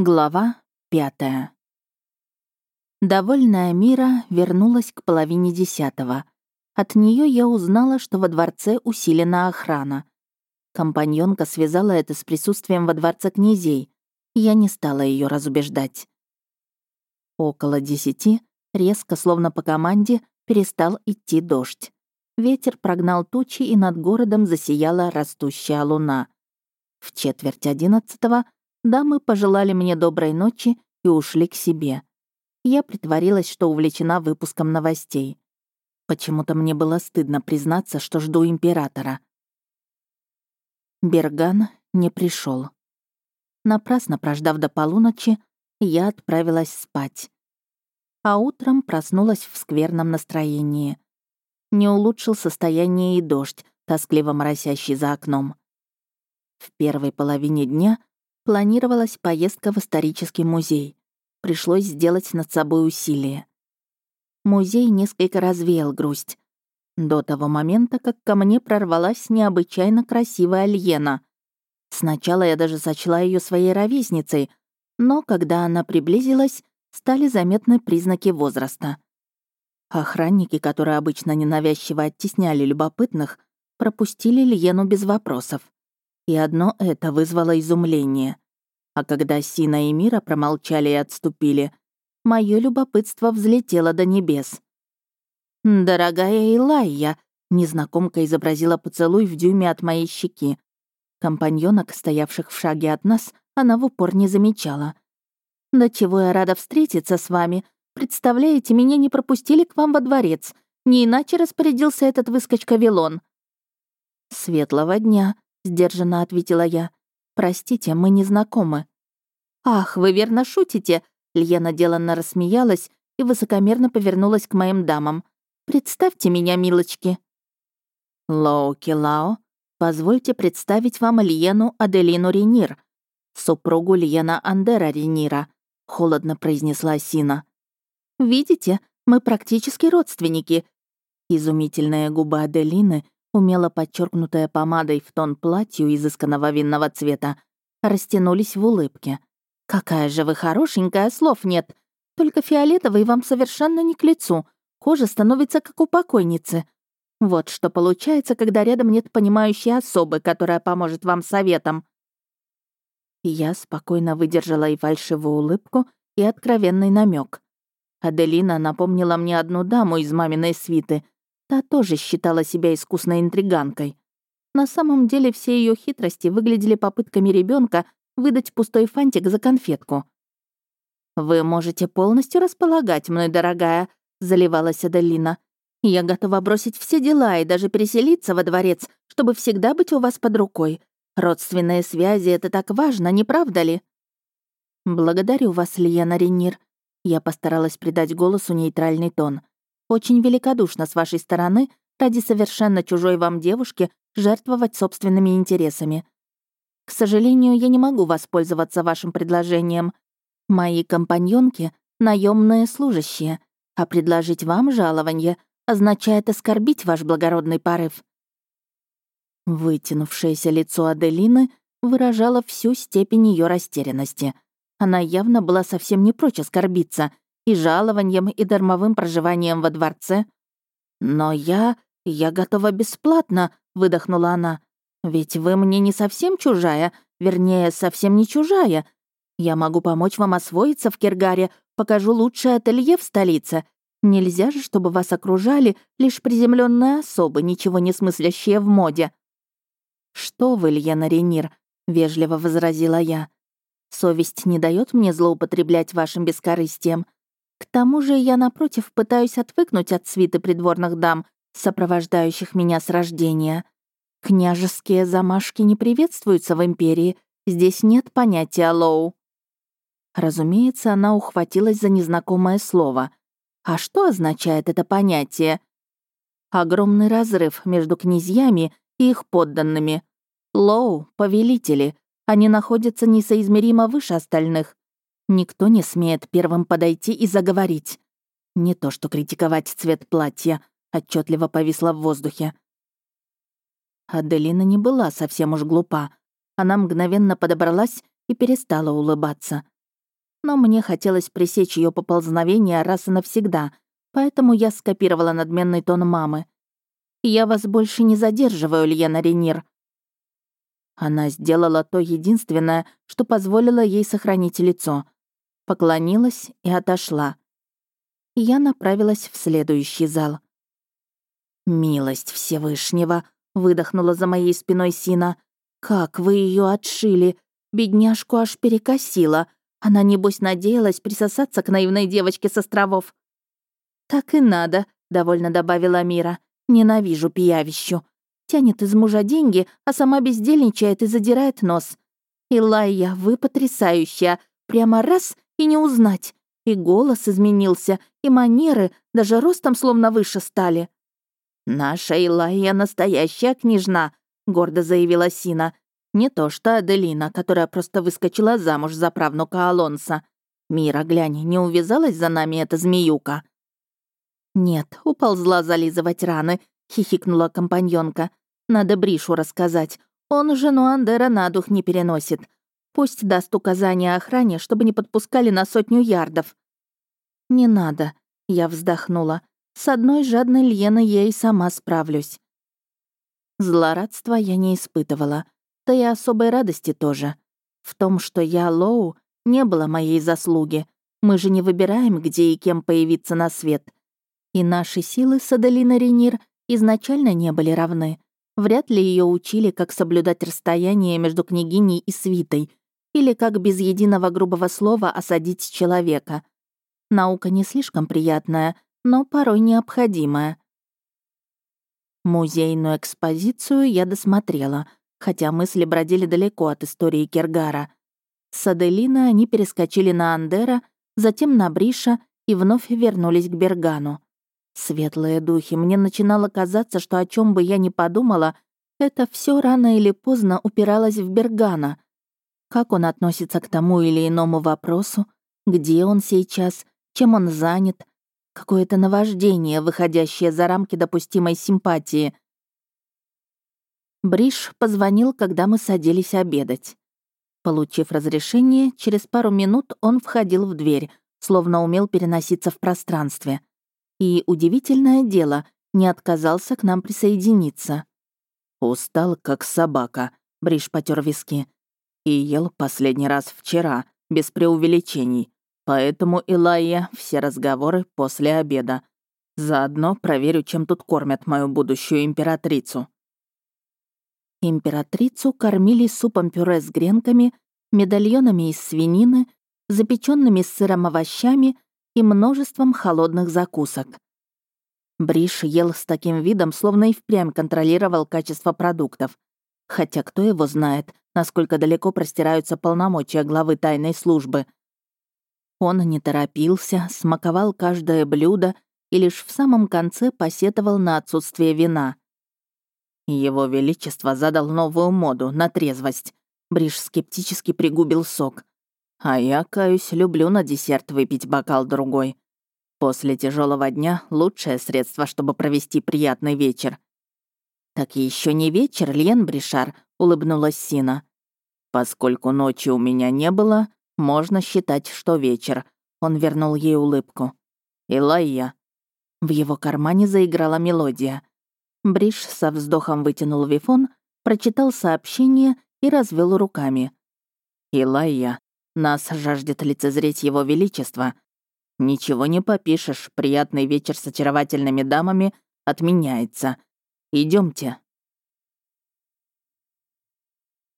Глава пятая. Довольная Мира вернулась к половине десятого. От нее я узнала, что во дворце усилена охрана. Компаньонка связала это с присутствием во дворце князей. Я не стала ее разубеждать. Около десяти, резко, словно по команде, перестал идти дождь. Ветер прогнал тучи, и над городом засияла растущая луна. В четверть одиннадцатого — Дамы пожелали мне доброй ночи и ушли к себе. Я притворилась, что увлечена выпуском новостей. Почему-то мне было стыдно признаться, что жду императора. Берган не пришел. Напрасно прождав до полуночи, я отправилась спать. А утром проснулась в скверном настроении. Не улучшил состояние и дождь, тоскливо моросящий за окном. В первой половине дня Планировалась поездка в исторический музей. Пришлось сделать над собой усилие. Музей несколько развеял грусть. До того момента, как ко мне прорвалась необычайно красивая Альена. Сначала я даже сочла ее своей ровесницей, но когда она приблизилась, стали заметны признаки возраста. Охранники, которые обычно ненавязчиво оттесняли любопытных, пропустили Льену без вопросов. И одно это вызвало изумление. А когда Сина и Мира промолчали и отступили, мое любопытство взлетело до небес. «Дорогая Илайя», — незнакомка изобразила поцелуй в дюйме от моей щеки. Компаньонок, стоявших в шаге от нас, она в упор не замечала. «Да чего я рада встретиться с вами. Представляете, меня не пропустили к вам во дворец. Не иначе распорядился этот выскочка Вилон». «Светлого дня», сдержанно ответила я. «Простите, мы не знакомы». «Ах, вы верно шутите?» Льена деланно рассмеялась и высокомерно повернулась к моим дамам. «Представьте меня, милочки». «Лоу Килао, позвольте представить вам Льену Аделину Ренир, супругу Льена Андера Ренира», — холодно произнесла Сина. «Видите, мы практически родственники». Изумительные губы Аделины умело подчеркнутая помадой в тон платью изысканного винного цвета, растянулись в улыбке. «Какая же вы хорошенькая, слов нет. Только фиолетовый вам совершенно не к лицу. Кожа становится как у покойницы. Вот что получается, когда рядом нет понимающей особы, которая поможет вам советом». Я спокойно выдержала и фальшивую улыбку, и откровенный намек. Аделина напомнила мне одну даму из маминой свиты — Та тоже считала себя искусной интриганкой. На самом деле все ее хитрости выглядели попытками ребенка выдать пустой фантик за конфетку. «Вы можете полностью располагать мной, дорогая», — заливалась Аделина. «Я готова бросить все дела и даже переселиться во дворец, чтобы всегда быть у вас под рукой. Родственные связи — это так важно, не правда ли?» «Благодарю вас, Лиена Ренир». Я постаралась придать голосу нейтральный тон. Очень великодушно с вашей стороны ради совершенно чужой вам девушки жертвовать собственными интересами. К сожалению, я не могу воспользоваться вашим предложением. Мои компаньонки — наемные служащие, а предложить вам жалование означает оскорбить ваш благородный порыв». Вытянувшееся лицо Аделины выражало всю степень ее растерянности. Она явно была совсем не прочь оскорбиться — и жалованием, и дармовым проживанием во дворце. Но я... я готова бесплатно, выдохнула она. Ведь вы мне не совсем чужая, вернее, совсем не чужая. Я могу помочь вам освоиться в Киргаре, покажу лучшее ателье в столице. Нельзя же, чтобы вас окружали лишь приземленные особы, ничего не смыслящие в моде. «Что вы, Льена Ренир?» — вежливо возразила я. «Совесть не дает мне злоупотреблять вашим бескорыстием. К тому же я, напротив, пытаюсь отвыкнуть от свиты придворных дам, сопровождающих меня с рождения. Княжеские замашки не приветствуются в Империи, здесь нет понятия лоу. Разумеется, она ухватилась за незнакомое слово. А что означает это понятие? Огромный разрыв между князьями и их подданными. Лоу — повелители. Они находятся несоизмеримо выше остальных. Никто не смеет первым подойти и заговорить. Не то что критиковать цвет платья, отчетливо повисла в воздухе. Аделина не была совсем уж глупа. Она мгновенно подобралась и перестала улыбаться. но мне хотелось пресечь ее поползновение раз и навсегда, поэтому я скопировала надменный тон мамы. «Я вас больше не задерживаю, Льена Ренир». Она сделала то единственное, что позволило ей сохранить лицо. Поклонилась и отошла. Я направилась в следующий зал. «Милость Всевышнего!» — выдохнула за моей спиной Сина. «Как вы ее отшили! Бедняжку аж перекосила. Она, небось, надеялась присосаться к наивной девочке с островов». «Так и надо», — довольно добавила Мира. «Ненавижу пиявищу. Тянет из мужа деньги, а сама бездельничает и задирает нос. Илайя, вы потрясающая. Прямо раз и не узнать. И голос изменился, и манеры, даже ростом словно выше стали. «Наша Илайя настоящая княжна», — гордо заявила Сина. «Не то что Аделина, которая просто выскочила замуж за правнука Алонса. Мира, глянь, не увязалась за нами эта змеюка?» «Нет, уползла зализывать раны», — хихикнула компаньонка. «Надо Бришу рассказать. Он жену Андера на дух не переносит. Пусть даст указание охране, чтобы не подпускали на сотню ярдов». «Не надо», — я вздохнула. С одной жадной Льеной я и сама справлюсь. Злорадства я не испытывала, да и особой радости тоже. В том, что я Лоу, не было моей заслуги. Мы же не выбираем, где и кем появиться на свет. И наши силы с Аделиной Ренир изначально не были равны. Вряд ли ее учили, как соблюдать расстояние между княгиней и свитой, или как без единого грубого слова осадить человека. Наука не слишком приятная — но порой необходимое. Музейную экспозицию я досмотрела, хотя мысли бродили далеко от истории Кергара. С Аделина они перескочили на Андера, затем на Бриша и вновь вернулись к Бергану. Светлые духи, мне начинало казаться, что о чем бы я ни подумала, это все рано или поздно упиралось в Бергана. Как он относится к тому или иному вопросу, где он сейчас, чем он занят, Какое-то наваждение, выходящее за рамки допустимой симпатии. Бриш позвонил, когда мы садились обедать. Получив разрешение, через пару минут он входил в дверь, словно умел переноситься в пространстве. И, удивительное дело, не отказался к нам присоединиться. «Устал, как собака», — Бриш потер виски. «И ел последний раз вчера, без преувеличений. Поэтому, Илайя, все разговоры после обеда. Заодно проверю, чем тут кормят мою будущую императрицу». Императрицу кормили супом-пюре с гренками, медальонами из свинины, запеченными с сыром овощами и множеством холодных закусок. Бриш ел с таким видом, словно и впрямь контролировал качество продуктов. Хотя кто его знает, насколько далеко простираются полномочия главы тайной службы — он не торопился, смаковал каждое блюдо и лишь в самом конце посетовал на отсутствие вина. Его Величество задал новую моду на трезвость. Бриш скептически пригубил сок. А я, каюсь, люблю на десерт выпить бокал другой. После тяжелого дня лучшее средство, чтобы провести приятный вечер. Так еще не вечер, Лен Бришар, улыбнулась Сина. Поскольку ночи у меня не было, можно считать, что вечер. Он вернул ей улыбку. Илайя. В его кармане заиграла мелодия. Бриш со вздохом вытянул вифон, прочитал сообщение и развел руками. «Илайя, нас жаждет лицезреть его величество. Ничего не попишешь, приятный вечер с очаровательными дамами отменяется. Идемте.